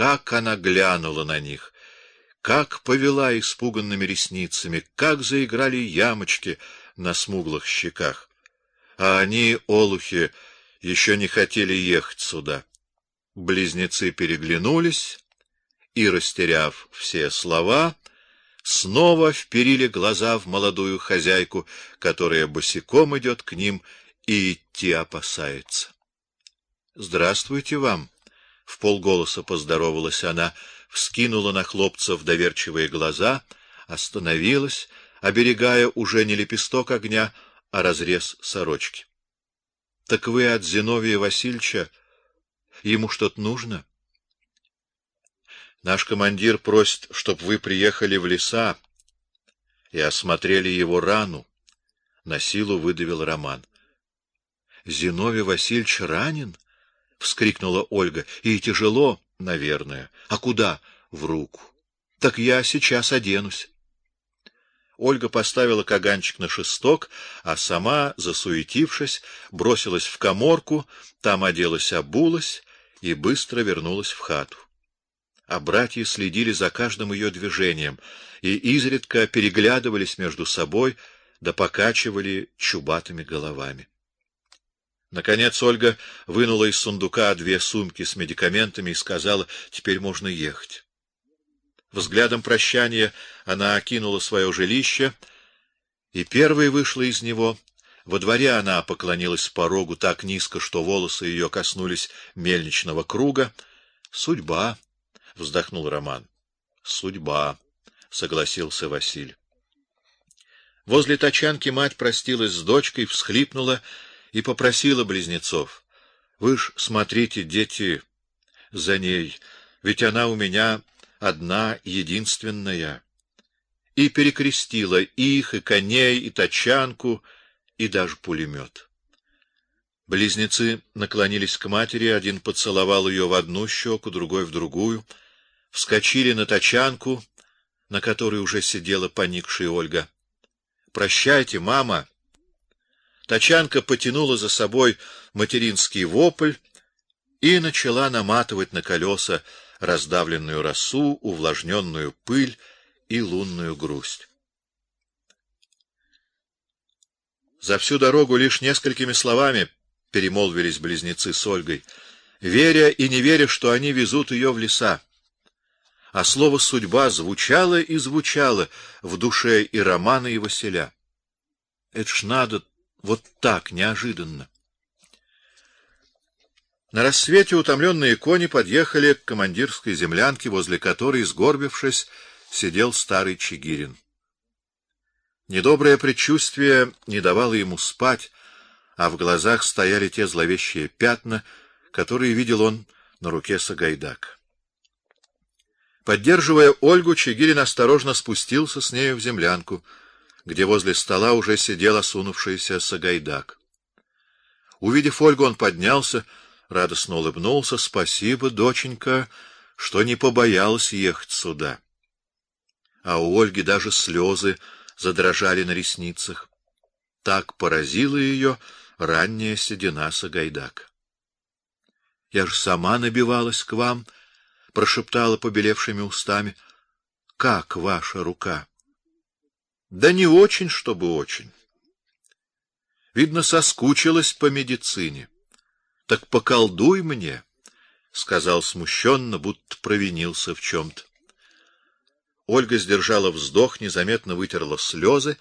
как она глянула на них, как повела испуганными ресницами, как заиграли ямочки на смуглых щеках. А они, олухи, еще не хотели ехать сюда. Близнецы переглянулись и, растеряв все слова, снова вперили глаза в молодую хозяйку, которая босиком идет к ним и идти опасается. Здравствуйте вам, в полголоса поздоровалась она, вскинула на хлопцев доверчивые глаза, остановилась, оберегая уже не лепесток огня, а разрез сорочки. Так вы от Зиновия Васильевича ему что-то нужно? Наш командир просит, чтоб вы приехали в леса и осмотрели его рану. На силу выдавил Роман. Зиновий Васильевич ранен? Вскрикнула Ольга. И тяжело, наверное. А куда? В руку. Так я сейчас оденусь. Ольга поставила каганчик на шесток, а сама, засуетившись, бросилась в каморку, там оделась, обулась и быстро вернулась в хату. А братья следили за каждым ее движением и изредка переглядывались между собой, да покачивали чубатыми головами. Наконец Ольга вынула из сундука две сумки с медикаментами и сказала: "Теперь можно ехать". Взглядом прощания она окинула свое жилище и первой вышла из него. Во дворе она поклонилась порогу так низко, что волосы ее коснулись мельничного круга. Судьба, вздохнул Роман. Судьба, согласился Василий. Возле тачанки мать простилась с дочкой, всхлипнула и попросила близнецов: "Вы ж смотрите, дети, за ней, ведь она у меня одна, единственная". И перекрестила их и коней, и тачанку, и даже пулемет. Близнецы наклонились к матери, один поцеловал ее в одну щеку, другой в другую, вскочили на тачанку, на которой уже сидела поникшая Ольга. Прощайте, мама. Тачанка потянула за собой материнский вопль и начала наматывать на колеса раздавленную росу, увлажненную пыль и лунную грусть. За всю дорогу лишь несколькими словами перемолвились близнецы с Ольгой, веря и не веря, что они везут ее в леса. А слово судьба звучало и звучало в душе и Романа и Василя. Это ж надо вот так неожиданно. На рассвете утомленные кони подъехали к командирской землянке, возле которой, сгорбившись, сидел старый Чигирин. Недоброе предчувствие не давало ему спать, а в глазах стояли те зловещие пятна, которые видел он на руке Сагайдак. Поддерживая Ольгу, Чигирин осторожно спустился с нею в землянку где возле стола уже сидел осунувшийся Сагайдак. Увидев Ольгу, он поднялся, радостно улыбнулся: "Спасибо, доченька, что не побоялась ехать сюда". А у Ольги даже слезы задрожали на ресницах. Так поразила ее ранняя седина Сагайдака. Я же сама набивалась к вам, прошептала побелевшими устами. Как ваша рука? Да не очень, чтобы очень. Видно, соскучилась по медицине. Так поколдуй мне, сказал смущенно, будто провинился в чем то Ольга сдержала вздох, незаметно вытерла слезы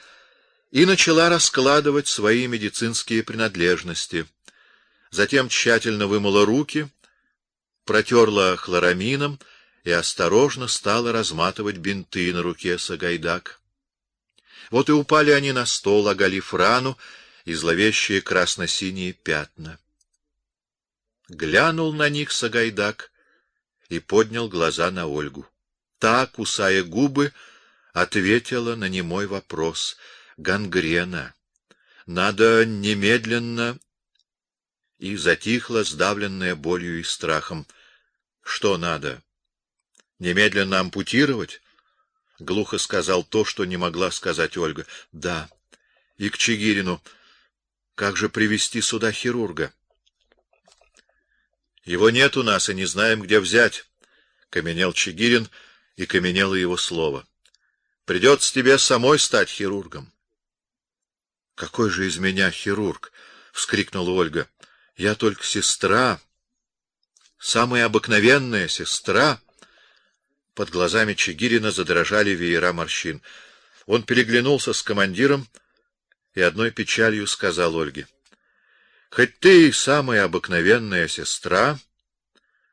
и начала раскладывать свои медицинские принадлежности. Затем тщательно вымыла руки, протерла хлорамином и осторожно стала разматывать бинты на руке Сагайдак. Вот и упали они на стол, оголив рану и зловещие красно-синие пятна. Глянул на них Сагайдак и поднял глаза на Ольгу. Та, кусая губы, ответила на немой вопрос: гангрена. Надо немедленно и затихла, сдавленная болью и страхом. Что надо? Немедленно ампутировать? Глухо сказал то, что не могла сказать Ольга. Да. И к Чигирину. Как же привести сюда хирурга? Его нет у нас и не знаем, где взять. — каменел Чигирин, и каменело его слово. — Придется тебе самой стать хирургом. — Какой же из меня хирург? — вскрикнула Ольга. — Я только сестра, самая обыкновенная сестра. Под глазами Чигирина задрожали веера морщин. Он переглянулся с командиром и одной печалью сказал Ольге: "Хоть ты самая обыкновенная сестра,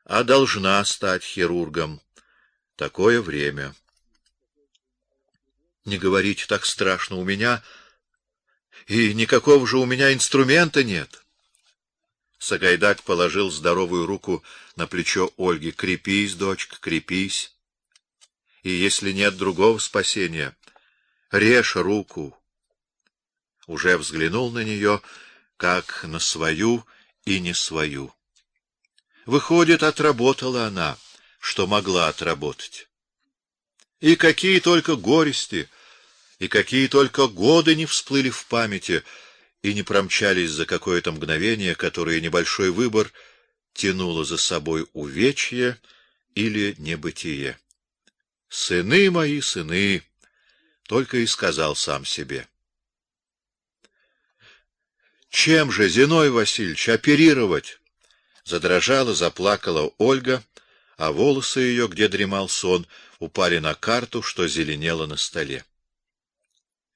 а должна стать хирургом. Такое время". Не говорите так страшно у меня, и никакого же у меня инструмента нет. Сагайдак положил здоровую руку на плечо Ольги. Крепись, дочка, крепись. И если нет другого спасения, режь руку. Уже взглянул на нее, как на свою и не свою. Выходит, отработала она, что могла отработать. И какие только горести, и какие только годы не всплыли в памяти, и не промчались за какое-то мгновение, которое небольшой выбор тянуло за собой увечье или небытие. Сыны мои, сыны, только и сказал сам себе. Чем же Зиной Васильевич оперировать? Задрожала, заплакала Ольга, а волосы ее, где дремал сон, упали на карту, что зеленела на столе.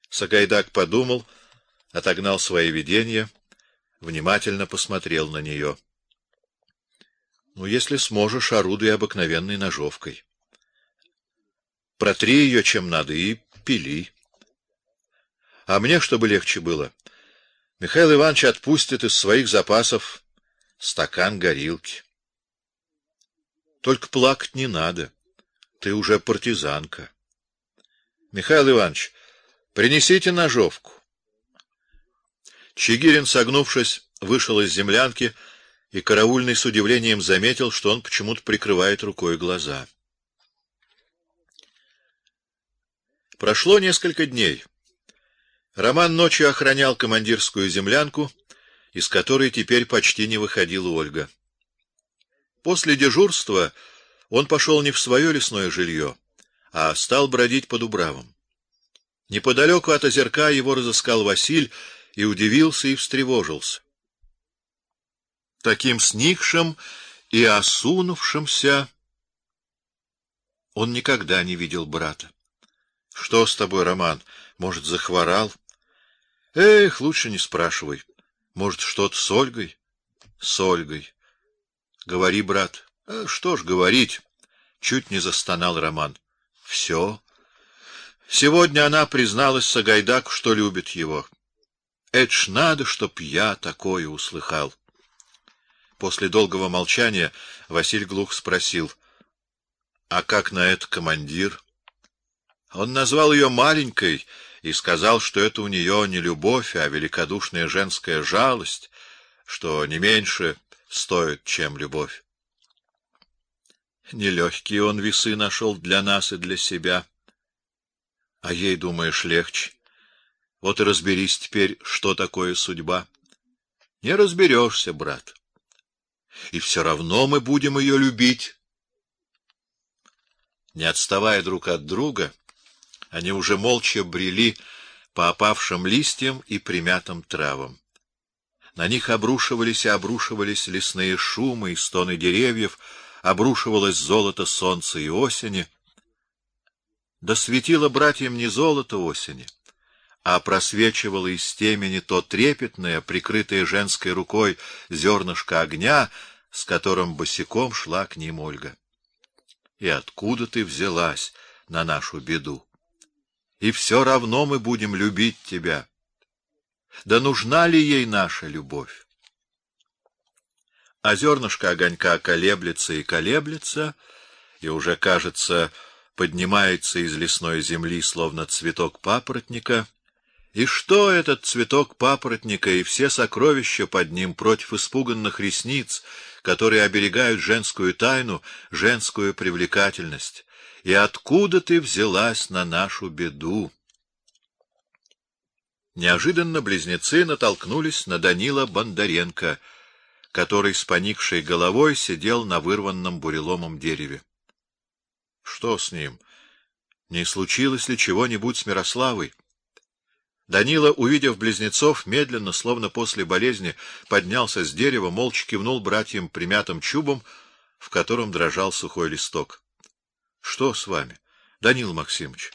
Сагайдак подумал, отогнал свои видения, внимательно посмотрел на нее. Ну, если сможешь, орудуй обыкновенной ножовкой. Протри ее чем надо и пили. А мне, чтобы легче было, Михаил Иванович отпустит из своих запасов стакан горилки. Только плакать не надо. Ты уже партизанка. Михаил Иванович, принесите ножовку. Чигирин, согнувшись, вышел из землянки, и караульный с удивлением заметил, что он почему-то прикрывает рукой глаза. Прошло несколько дней. Роман ночью охранял командирскую землянку, из которой теперь почти не выходила Ольга. После дежурства он пошел не в свое лесное жилье, а стал бродить по дубравам. Неподалеку от озерка его разыскал Василь и удивился и встревожился. Таким сникшим и осунувшимся он никогда не видел брата. Что с тобой, Роман? Может, захворал? Эх, лучше не спрашивай. Может, что-то с Ольгой? С Ольгой. Говори, брат. А что ж говорить? Чуть не застонал Роман. Все. Сегодня она призналась Сагайдаку, что любит его. Это ж надо, чтоб я такое услыхал. После долгого молчания Василий глух спросил: "А как на это командир?" Он назвал ее маленькой и сказал, что это у нее не любовь, а великодушная женская жалость, что не меньше стоит, чем любовь. Нелегкие он весы нашел для нас и для себя. А ей, думаешь, легче? Вот и разберись теперь, что такое судьба. Не разберешься, брат. И все равно мы будем ее любить. Не отставая друг от друга, они уже молча брели по опавшим листьям и примятым травам. На них обрушивались и обрушивались лесные шумы и стоны деревьев, обрушивалось золото солнца и осени. Да светило братьям не золото осени, а просвечивало из темени то трепетное, прикрытое женской рукой зернышко огня, с которым босиком шла к ним Ольга. И откуда ты взялась на нашу беду? И все равно мы будем любить тебя. Да нужна ли ей наша любовь? А зернышко огонька колеблется и колеблется, и уже, кажется, поднимается из лесной земли, словно цветок папоротника — и что этот цветок папоротника и все сокровища под ним против испуганных ресниц, которые оберегают женскую тайну, женскую привлекательность? И откуда ты взялась на нашу беду? Неожиданно близнецы натолкнулись на Данила Бондаренко, который с поникшей головой сидел на вырванном буреломом дереве. Что с ним? Не случилось ли чего-нибудь с Мирославой? Данила, увидев близнецов, медленно, словно после болезни, поднялся с дерева, молча кивнул братьям примятым чубом, в котором дрожал сухой листок. Что с вами, Данил Максимович?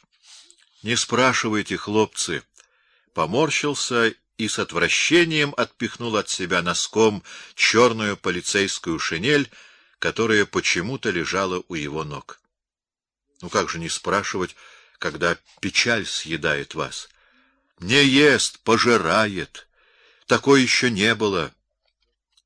Не спрашивайте, хлопцы. Поморщился и с отвращением отпихнул от себя носком черную полицейскую шинель, которая почему-то лежала у его ног. Ну как же не спрашивать, когда печаль съедает вас? Не ест, пожирает. Такое еще не было.